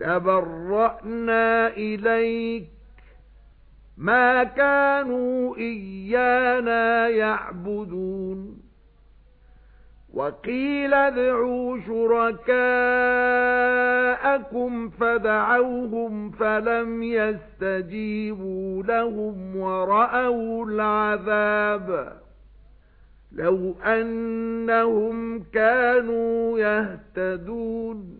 تَبَرَّأْنَا إِلَيْكَ. مَا كَانُوا إِيَّانَا يَعْبُدُونَ. وَقِيلَ ادْعُوا شُرَكَاءَكُمْ فَدَعَوْهُمْ فَلَمْ يَسْتَجِيبُوا لَهُمْ وَرَأَوُا الْعَذَابَ. لَوْ أَنَّهُمْ كَانُوا يَهْتَدُونَ.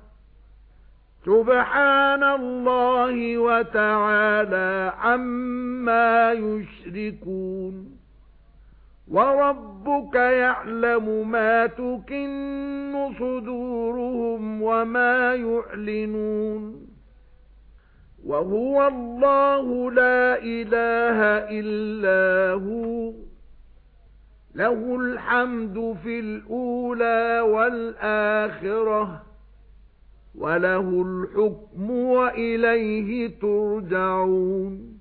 سُبْحَانَ اللَّهِ وَتَعَالَى عَمَّا يُشْرِكُونَ وَرَبُّكَ يَعْلَمُ مَا تُكِنُّ صُدُورُهُمْ وَمَا يُعْلِنُونَ وَهُوَ اللَّهُ لَا إِلَٰهَ إِلَّا هُوَ لَهُ الْحَمْدُ فِي الْأُولَى وَالْآخِرَةِ وَلَهُ الْحُكْمُ وَإِلَيْهِ تُرْجَعُونَ